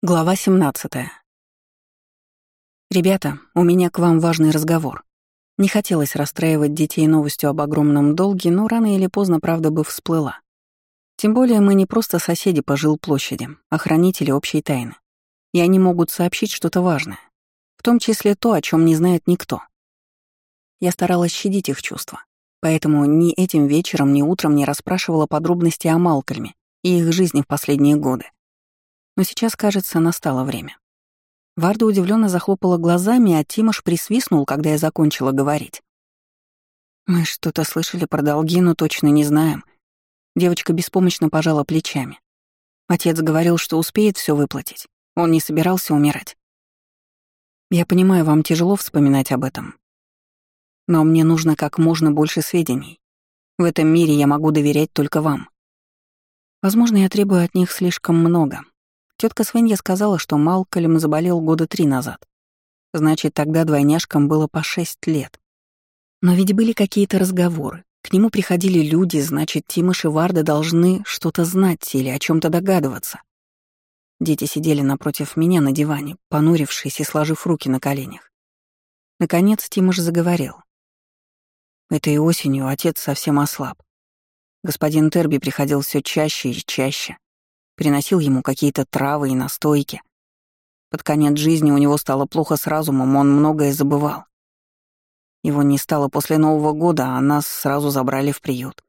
Глава 17. «Ребята, у меня к вам важный разговор. Не хотелось расстраивать детей новостью об огромном долге, но рано или поздно правда бы всплыла. Тем более мы не просто соседи по жилплощади, а хранители общей тайны. И они могут сообщить что-то важное, в том числе то, о чем не знает никто. Я старалась щадить их чувства, поэтому ни этим вечером, ни утром не расспрашивала подробности о Малкольме и их жизни в последние годы. Но сейчас, кажется, настало время. Варда удивленно захлопала глазами, а Тимош присвистнул, когда я закончила говорить. «Мы что-то слышали про долги, но точно не знаем». Девочка беспомощно пожала плечами. Отец говорил, что успеет все выплатить. Он не собирался умирать. Я понимаю, вам тяжело вспоминать об этом. Но мне нужно как можно больше сведений. В этом мире я могу доверять только вам. Возможно, я требую от них слишком много, Тетка Свенья сказала, что Малкольм заболел года три назад. Значит, тогда двойняшкам было по шесть лет. Но ведь были какие-то разговоры. К нему приходили люди, значит, Тимош и Варда должны что-то знать или о чем то догадываться. Дети сидели напротив меня на диване, понурившись и сложив руки на коленях. Наконец Тимош заговорил. Этой осенью отец совсем ослаб. Господин Терби приходил все чаще и чаще приносил ему какие-то травы и настойки. Под конец жизни у него стало плохо с разумом, он многое забывал. Его не стало после Нового года, а нас сразу забрали в приют.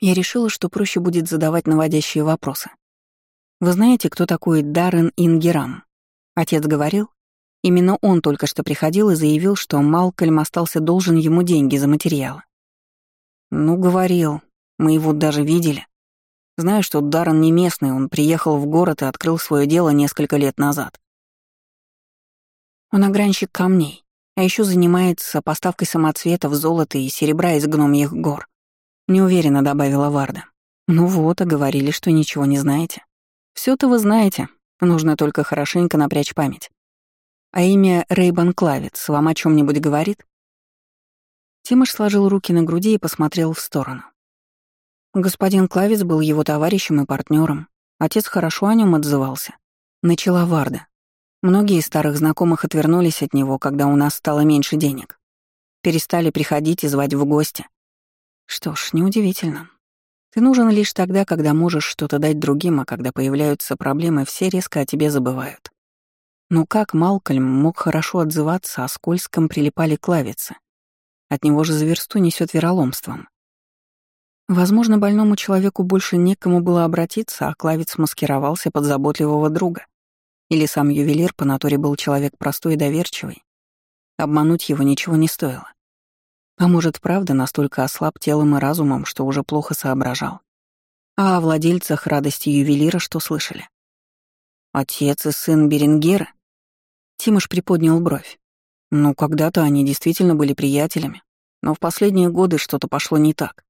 Я решила, что проще будет задавать наводящие вопросы. Вы знаете, кто такой Даррен Ингерам? Отец говорил? Именно он только что приходил и заявил, что Малкольм остался должен ему деньги за материалы. Ну, говорил. Мы его даже видели. Знаю, что Даррен не местный, он приехал в город и открыл свое дело несколько лет назад. Он огранщик камней, а еще занимается поставкой самоцветов, золота и серебра из гномьих гор. Неуверенно добавила Варда. Ну вот, а говорили, что ничего не знаете. все то вы знаете, нужно только хорошенько напрячь память. А имя Рейбан Клавец вам о чем нибудь говорит? Тимош сложил руки на груди и посмотрел в сторону. Господин Клавец был его товарищем и партнером. Отец хорошо о нем отзывался. Начала Варда. Многие старых знакомых отвернулись от него, когда у нас стало меньше денег. Перестали приходить и звать в гости. Что ж, неудивительно. Ты нужен лишь тогда, когда можешь что-то дать другим, а когда появляются проблемы, все резко о тебе забывают. Но как Малкольм мог хорошо отзываться, а скользком прилипали клавицы? От него же за версту несет вероломством. Возможно, больному человеку больше некому было обратиться, а Клавец маскировался под заботливого друга. Или сам ювелир по натуре был человек простой и доверчивый. Обмануть его ничего не стоило. А может, правда настолько ослаб телом и разумом, что уже плохо соображал. А о владельцах радости ювелира что слышали? Отец и сын Беренгера? Тимош приподнял бровь. Ну, когда-то они действительно были приятелями, но в последние годы что-то пошло не так.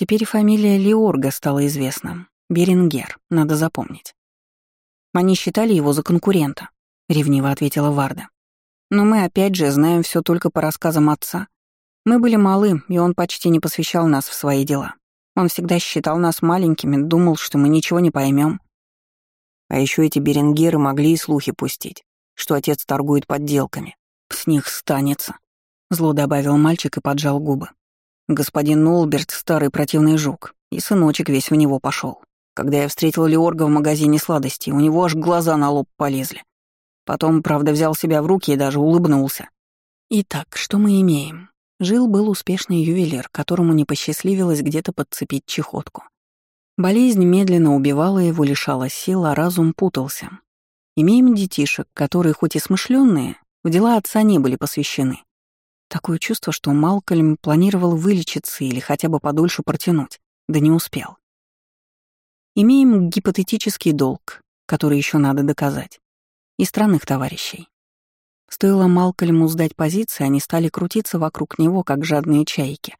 Теперь фамилия Леорга стала известна. Берингер, надо запомнить. Они считали его за конкурента, ревниво ответила Варда. Но мы опять же знаем все только по рассказам отца. Мы были малы, и он почти не посвящал нас в свои дела. Он всегда считал нас маленькими, думал, что мы ничего не поймем. А еще эти беренгеры могли и слухи пустить, что отец торгует подделками. С них станется. Зло добавил мальчик и поджал губы. Господин Нолберт — старый противный жук, и сыночек весь в него пошел. Когда я встретил Леорга в магазине сладостей, у него аж глаза на лоб полезли. Потом, правда, взял себя в руки и даже улыбнулся. Итак, что мы имеем? Жил-был успешный ювелир, которому не посчастливилось где-то подцепить чехотку. Болезнь медленно убивала его, лишала сил, а разум путался. Имеем детишек, которые хоть и смышленные, в дела отца не были посвящены. Такое чувство, что Малкольм планировал вылечиться или хотя бы подольше протянуть, да не успел. Имеем гипотетический долг, который еще надо доказать, и странных товарищей. Стоило Малкольму сдать позиции, они стали крутиться вокруг него, как жадные чайки.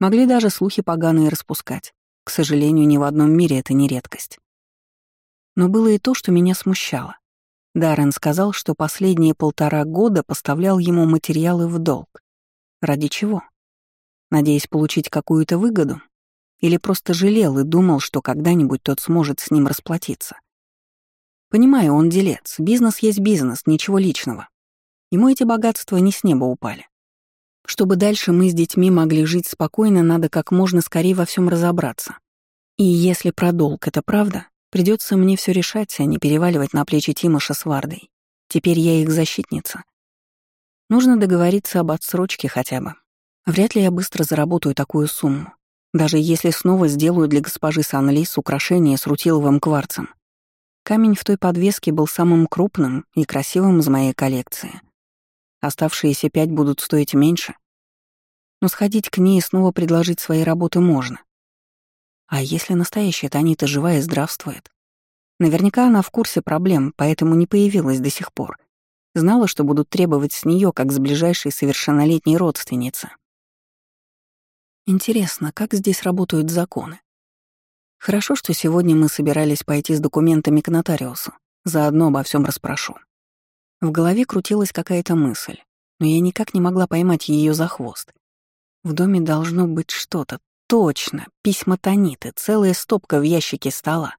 Могли даже слухи поганые распускать. К сожалению, ни в одном мире это не редкость. Но было и то, что меня смущало. Даррен сказал, что последние полтора года поставлял ему материалы в долг. Ради чего? Надеясь получить какую-то выгоду? Или просто жалел и думал, что когда-нибудь тот сможет с ним расплатиться? Понимаю, он делец, бизнес есть бизнес, ничего личного. Ему эти богатства не с неба упали. Чтобы дальше мы с детьми могли жить спокойно, надо как можно скорее во всем разобраться. И если про долг это правда, придется мне все решать, а не переваливать на плечи Тимоша с. Теперь я их защитница. Нужно договориться об отсрочке хотя бы. Вряд ли я быстро заработаю такую сумму. Даже если снова сделаю для госпожи Санлис украшение с рутиловым кварцем. Камень в той подвеске был самым крупным и красивым из моей коллекции. Оставшиеся пять будут стоить меньше. Но сходить к ней и снова предложить свои работы можно. А если настоящая Танита жива и здравствует? Наверняка она в курсе проблем, поэтому не появилась до сих пор. Знала, что будут требовать с нее, как с ближайшей совершеннолетней родственницы. Интересно, как здесь работают законы? Хорошо, что сегодня мы собирались пойти с документами к нотариусу. Заодно обо всем расспрошу. В голове крутилась какая-то мысль, но я никак не могла поймать ее за хвост. В доме должно быть что-то. Точно, письма Таниты, целая стопка в ящике стола.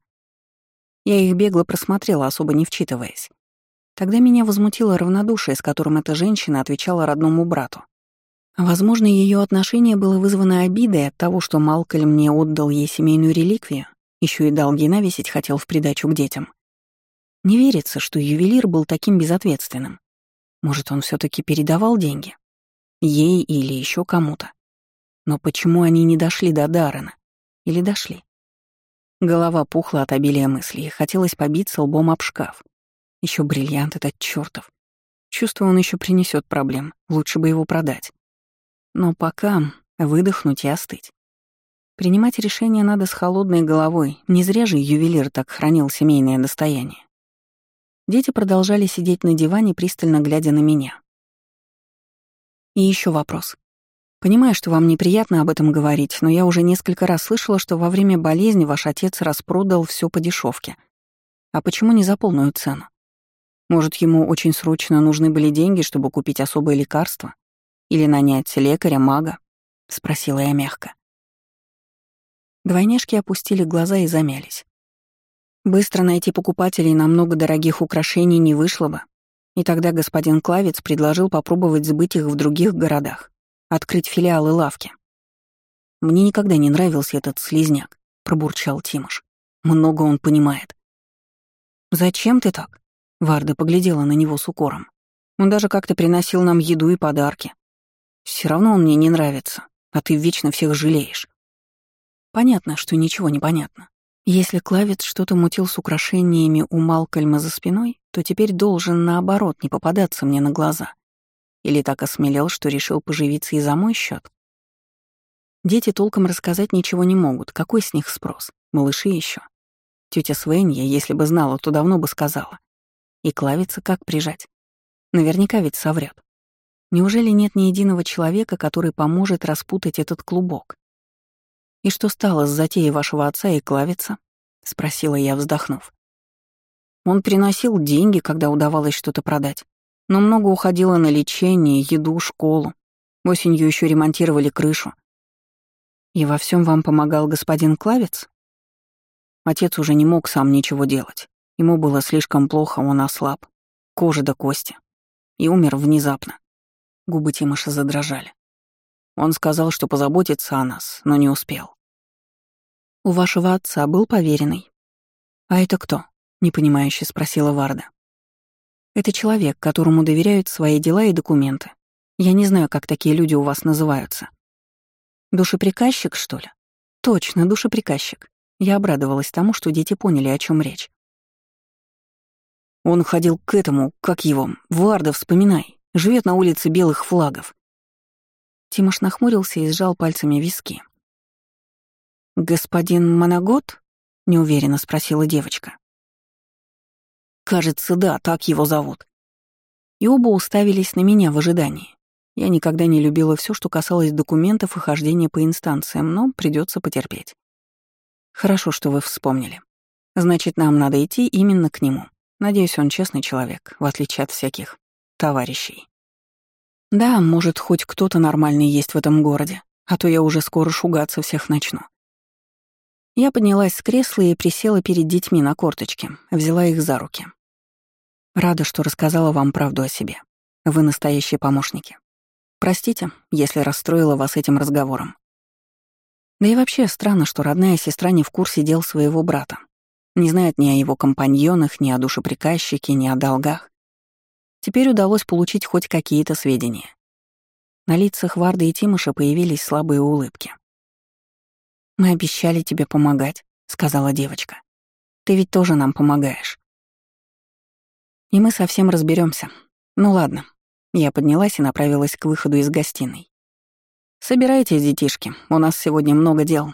Я их бегло просмотрела, особо не вчитываясь. Тогда меня возмутило равнодушие, с которым эта женщина отвечала родному брату. Возможно, ее отношение было вызвано обидой от того, что Малкольм мне отдал ей семейную реликвию, еще и долги навесить хотел в придачу к детям. Не верится, что ювелир был таким безответственным. Может, он все таки передавал деньги? Ей или еще кому-то. Но почему они не дошли до Даррена? Или дошли? Голова пухла от обилия мыслей, хотелось побиться лбом об шкаф. Еще бриллиант этот чертов. Чувствую, он еще принесет проблем, лучше бы его продать. Но пока выдохнуть и остыть. Принимать решение надо с холодной головой, не зря же ювелир так хранил семейное достояние. Дети продолжали сидеть на диване, пристально глядя на меня. И еще вопрос. Понимаю, что вам неприятно об этом говорить, но я уже несколько раз слышала, что во время болезни ваш отец распродал все по дешевке. А почему не за полную цену? Может, ему очень срочно нужны были деньги, чтобы купить особое лекарство? Или нанять лекаря, мага?» — спросила я мягко. Двойняшки опустили глаза и замялись. Быстро найти покупателей на много дорогих украшений не вышло бы, и тогда господин Клавец предложил попробовать сбыть их в других городах, открыть филиалы лавки. «Мне никогда не нравился этот слизняк», — пробурчал Тимош. «Много он понимает». «Зачем ты так?» — Варда поглядела на него с укором. «Он даже как-то приносил нам еду и подарки. Все равно он мне не нравится, а ты вечно всех жалеешь. Понятно, что ничего не понятно. Если Клавец что-то мутил с украшениями у Малкольма за спиной, то теперь должен, наоборот, не попадаться мне на глаза. Или так осмелел, что решил поживиться и за мой счет. Дети толком рассказать ничего не могут. Какой с них спрос? Малыши еще. Тетя Свенья, если бы знала, то давно бы сказала. И клавица как прижать? Наверняка ведь соврет. Неужели нет ни единого человека, который поможет распутать этот клубок? «И что стало с затеей вашего отца и клавица?» — спросила я, вздохнув. Он приносил деньги, когда удавалось что-то продать, но много уходило на лечение, еду, школу. Осенью еще ремонтировали крышу. И во всем вам помогал господин Клавец? Отец уже не мог сам ничего делать. Ему было слишком плохо, он ослаб. Кожа до кости. И умер внезапно. Губы Тимоша задрожали. Он сказал, что позаботится о нас, но не успел. «У вашего отца был поверенный?» «А это кто?» — непонимающе спросила Варда. «Это человек, которому доверяют свои дела и документы. Я не знаю, как такие люди у вас называются. Душеприказчик, что ли? Точно, душеприказчик. Я обрадовалась тому, что дети поняли, о чем речь. Он ходил к этому, как его, Варда, вспоминай. Живет на улице Белых флагов. Тимош нахмурился и сжал пальцами виски. «Господин Моногод?» — неуверенно спросила девочка. «Кажется, да, так его зовут». И оба уставились на меня в ожидании. Я никогда не любила все, что касалось документов и хождения по инстанциям, но придется потерпеть. Хорошо, что вы вспомнили. Значит, нам надо идти именно к нему. Надеюсь, он честный человек, в отличие от всяких товарищей. Да, может, хоть кто-то нормальный есть в этом городе, а то я уже скоро шугаться всех начну. Я поднялась с кресла и присела перед детьми на корточке, взяла их за руки. Рада, что рассказала вам правду о себе. Вы настоящие помощники. Простите, если расстроила вас этим разговором. Да и вообще странно, что родная сестра не в курсе дел своего брата. Не знает ни о его компаньонах, ни о душеприказчике, ни о долгах. Теперь удалось получить хоть какие-то сведения. На лицах Варды и Тимоша появились слабые улыбки. «Мы обещали тебе помогать», — сказала девочка. «Ты ведь тоже нам помогаешь». «И мы совсем разберемся. Ну ладно». Я поднялась и направилась к выходу из гостиной. «Собирайтесь, детишки, у нас сегодня много дел».